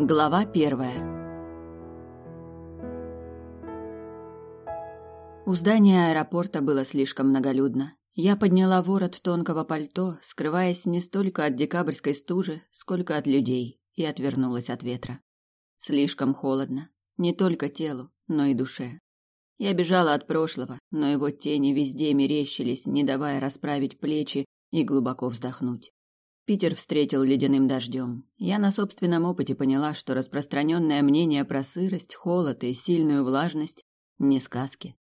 Глава первая У здания аэропорта было слишком многолюдно. Я подняла ворот тонкого пальто, скрываясь не столько от декабрьской стужи, сколько от людей, и отвернулась от ветра. Слишком холодно, не только телу, но и душе. Я бежала от прошлого, но его тени везде мерещились, не давая расправить плечи и глубоко вздохнуть. Питер встретил ледяным дождем. Я на собственном опыте поняла, что распространенное мнение про сырость, холод и сильную влажность – не сказки.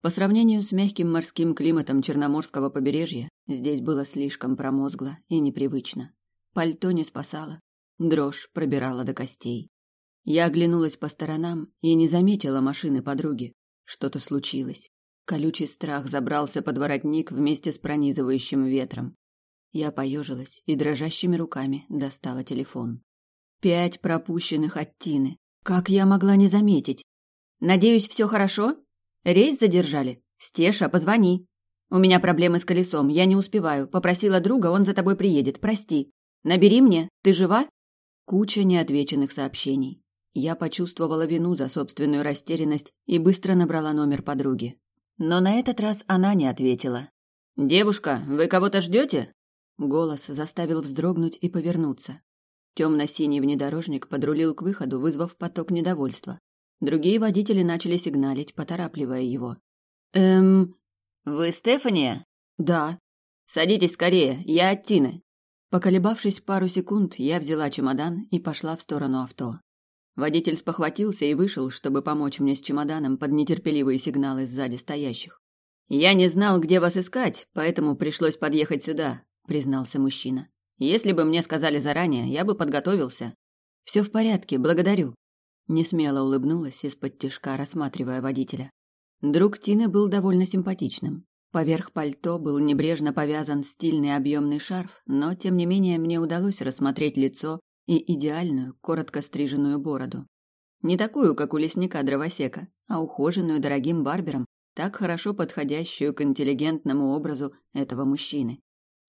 По сравнению с мягким морским климатом Черноморского побережья, здесь было слишком промозгло и непривычно. Пальто не спасало, дрожь пробирала до костей. Я оглянулась по сторонам и не заметила машины подруги. Что-то случилось. Колючий страх забрался под воротник вместе с пронизывающим ветром. Я поежилась и дрожащими руками достала телефон. Пять пропущенных от Тины. Как я могла не заметить? Надеюсь, все хорошо? Рейс задержали? Стеша, позвони. У меня проблемы с колесом, я не успеваю. Попросила друга, он за тобой приедет. Прости. Набери мне. Ты жива? Куча неотвеченных сообщений. Я почувствовала вину за собственную растерянность и быстро набрала номер подруги. Но на этот раз она не ответила. «Девушка, вы кого-то ждете? Голос заставил вздрогнуть и повернуться. Темно-синий внедорожник подрулил к выходу, вызвав поток недовольства. Другие водители начали сигналить, поторапливая его. «Эм... Вы Стефания?» «Да». «Садитесь скорее, я от Тины». Поколебавшись пару секунд, я взяла чемодан и пошла в сторону авто. Водитель спохватился и вышел, чтобы помочь мне с чемоданом под нетерпеливые сигналы сзади стоящих. «Я не знал, где вас искать, поэтому пришлось подъехать сюда признался мужчина. Если бы мне сказали заранее, я бы подготовился. Все в порядке, благодарю. Несмело улыбнулась из-под тишка, рассматривая водителя. Друг Тины был довольно симпатичным. Поверх пальто был небрежно повязан стильный объемный шарф, но, тем не менее, мне удалось рассмотреть лицо и идеальную, коротко стриженную бороду. Не такую, как у лесника-дровосека, а ухоженную дорогим барбером, так хорошо подходящую к интеллигентному образу этого мужчины.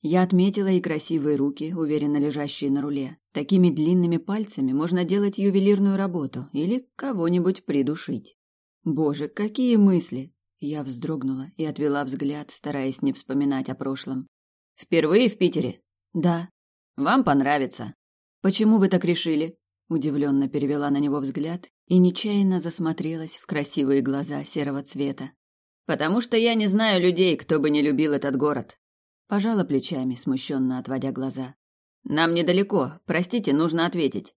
Я отметила и красивые руки, уверенно лежащие на руле. Такими длинными пальцами можно делать ювелирную работу или кого-нибудь придушить. Боже, какие мысли! Я вздрогнула и отвела взгляд, стараясь не вспоминать о прошлом. Впервые в Питере? Да. Вам понравится. Почему вы так решили? Удивленно перевела на него взгляд и нечаянно засмотрелась в красивые глаза серого цвета. Потому что я не знаю людей, кто бы не любил этот город. Пожала плечами, смущенно отводя глаза. «Нам недалеко. Простите, нужно ответить».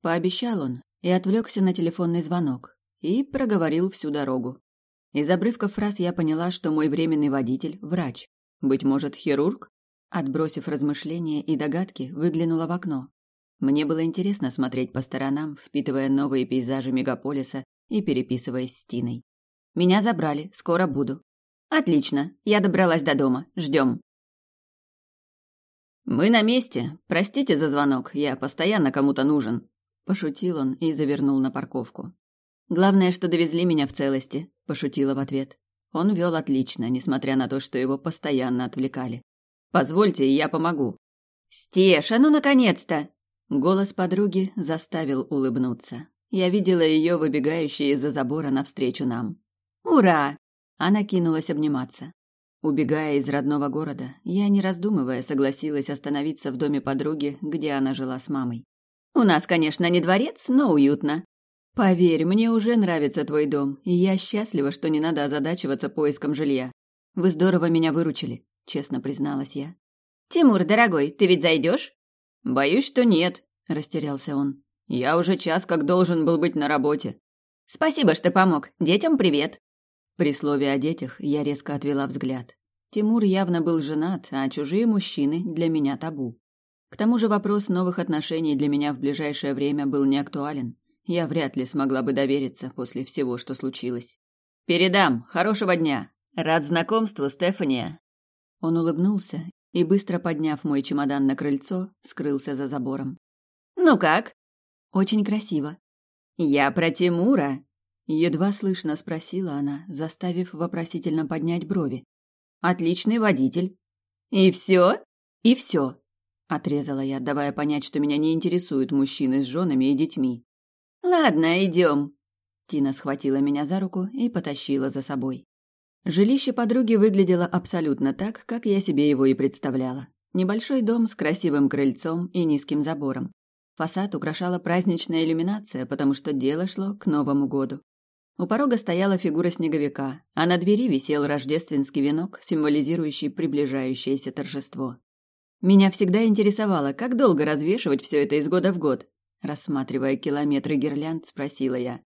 Пообещал он и отвлекся на телефонный звонок. И проговорил всю дорогу. Из обрывков фраз я поняла, что мой временный водитель – врач. Быть может, хирург? Отбросив размышления и догадки, выглянула в окно. Мне было интересно смотреть по сторонам, впитывая новые пейзажи мегаполиса и переписываясь с Тиной. «Меня забрали, скоро буду». «Отлично, я добралась до дома, ждем». «Мы на месте. Простите за звонок, я постоянно кому-то нужен», – пошутил он и завернул на парковку. «Главное, что довезли меня в целости», – пошутила в ответ. Он вел отлично, несмотря на то, что его постоянно отвлекали. «Позвольте, я помогу». «Стеша, ну наконец-то!» Голос подруги заставил улыбнуться. Я видела ее выбегающей из-за забора навстречу нам. «Ура!» Она кинулась обниматься. Убегая из родного города, я, не раздумывая, согласилась остановиться в доме подруги, где она жила с мамой. «У нас, конечно, не дворец, но уютно. Поверь, мне уже нравится твой дом, и я счастлива, что не надо озадачиваться поиском жилья. Вы здорово меня выручили», — честно призналась я. «Тимур, дорогой, ты ведь зайдешь?» «Боюсь, что нет», — растерялся он. «Я уже час как должен был быть на работе». «Спасибо, что помог. Детям привет». При слове о детях я резко отвела взгляд. Тимур явно был женат, а чужие мужчины для меня табу. К тому же вопрос новых отношений для меня в ближайшее время был не актуален. Я вряд ли смогла бы довериться после всего, что случилось. «Передам! Хорошего дня! Рад знакомству, Стефания!» Он улыбнулся и, быстро подняв мой чемодан на крыльцо, скрылся за забором. «Ну как?» «Очень красиво». «Я про Тимура!» Едва слышно спросила она, заставив вопросительно поднять брови. Отличный водитель. И все? И все. Отрезала я, давая понять, что меня не интересуют мужчины с женами и детьми. «Ладно, идем. Тина схватила меня за руку и потащила за собой. Жилище подруги выглядело абсолютно так, как я себе его и представляла. Небольшой дом с красивым крыльцом и низким забором. Фасад украшала праздничная иллюминация, потому что дело шло к Новому году. У порога стояла фигура снеговика, а на двери висел рождественский венок, символизирующий приближающееся торжество. Меня всегда интересовало, как долго развешивать все это из года в год. Рассматривая километры гирлянд, спросила я.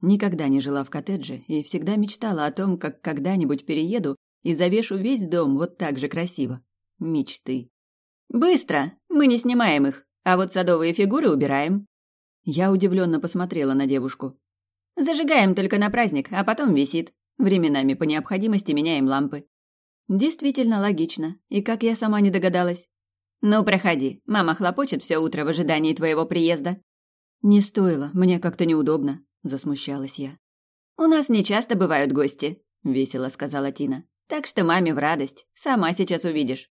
Никогда не жила в коттедже и всегда мечтала о том, как когда-нибудь перееду и завешу весь дом вот так же красиво. Мечты. «Быстро! Мы не снимаем их, а вот садовые фигуры убираем». Я удивленно посмотрела на девушку. Зажигаем только на праздник, а потом висит. Временами по необходимости меняем лампы. Действительно логично. И как я сама не догадалась. Ну, проходи. Мама хлопочет все утро в ожидании твоего приезда. Не стоило, мне как-то неудобно, засмущалась я. У нас не часто бывают гости, весело сказала Тина. Так что маме в радость. Сама сейчас увидишь.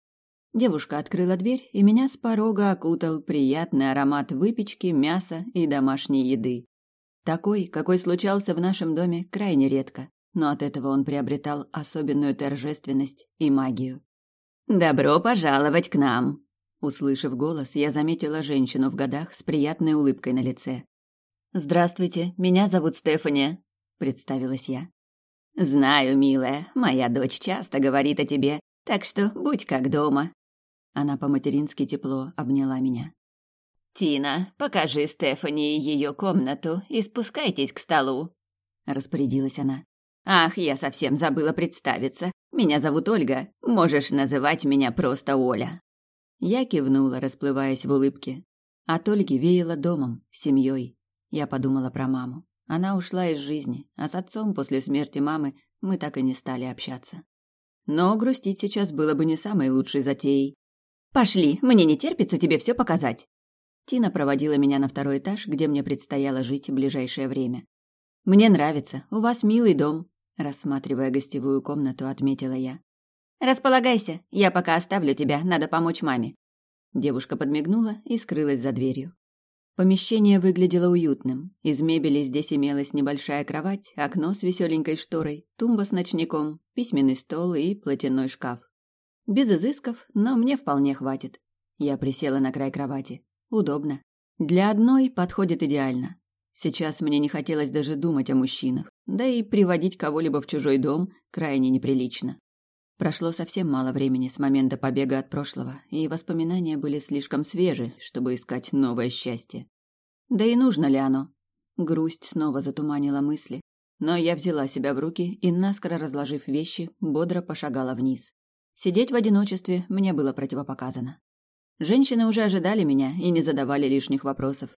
Девушка открыла дверь, и меня с порога окутал приятный аромат выпечки, мяса и домашней еды. Такой, какой случался в нашем доме крайне редко, но от этого он приобретал особенную торжественность и магию. «Добро пожаловать к нам!» Услышав голос, я заметила женщину в годах с приятной улыбкой на лице. «Здравствуйте, меня зовут Стефания», — представилась я. «Знаю, милая, моя дочь часто говорит о тебе, так что будь как дома». Она по-матерински тепло обняла меня. «Тина, покажи Стефани ее комнату и спускайтесь к столу», — распорядилась она. «Ах, я совсем забыла представиться. Меня зовут Ольга. Можешь называть меня просто Оля». Я кивнула, расплываясь в улыбке. От Ольги веяло домом, семьей. Я подумала про маму. Она ушла из жизни, а с отцом после смерти мамы мы так и не стали общаться. Но грустить сейчас было бы не самой лучшей затеей. «Пошли, мне не терпится тебе все показать», Тина проводила меня на второй этаж, где мне предстояло жить ближайшее время. «Мне нравится, у вас милый дом», – рассматривая гостевую комнату, отметила я. «Располагайся, я пока оставлю тебя, надо помочь маме». Девушка подмигнула и скрылась за дверью. Помещение выглядело уютным. Из мебели здесь имелась небольшая кровать, окно с веселенькой шторой, тумба с ночником, письменный стол и платяной шкаф. Без изысков, но мне вполне хватит. Я присела на край кровати. Удобно. Для одной подходит идеально. Сейчас мне не хотелось даже думать о мужчинах, да и приводить кого-либо в чужой дом крайне неприлично. Прошло совсем мало времени с момента побега от прошлого, и воспоминания были слишком свежи, чтобы искать новое счастье. Да и нужно ли оно? Грусть снова затуманила мысли, но я взяла себя в руки и, наскоро разложив вещи, бодро пошагала вниз. Сидеть в одиночестве мне было противопоказано. Женщины уже ожидали меня и не задавали лишних вопросов.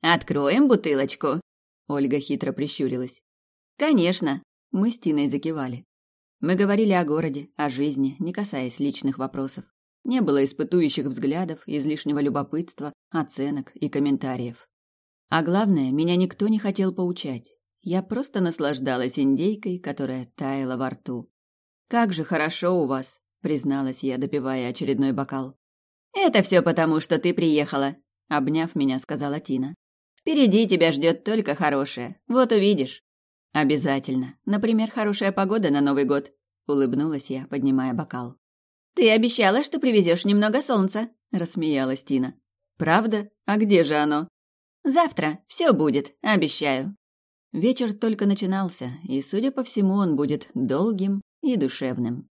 «Откроем бутылочку?» Ольга хитро прищурилась. «Конечно!» Мы с Тиной закивали. Мы говорили о городе, о жизни, не касаясь личных вопросов. Не было испытующих взглядов, излишнего любопытства, оценок и комментариев. А главное, меня никто не хотел поучать. Я просто наслаждалась индейкой, которая таяла во рту. «Как же хорошо у вас!» — призналась я, допивая очередной бокал. «Это все потому, что ты приехала», — обняв меня, сказала Тина. «Впереди тебя ждет только хорошее. Вот увидишь». «Обязательно. Например, хорошая погода на Новый год», — улыбнулась я, поднимая бокал. «Ты обещала, что привезешь немного солнца», — рассмеялась Тина. «Правда? А где же оно?» «Завтра. Все будет, обещаю». Вечер только начинался, и, судя по всему, он будет долгим и душевным.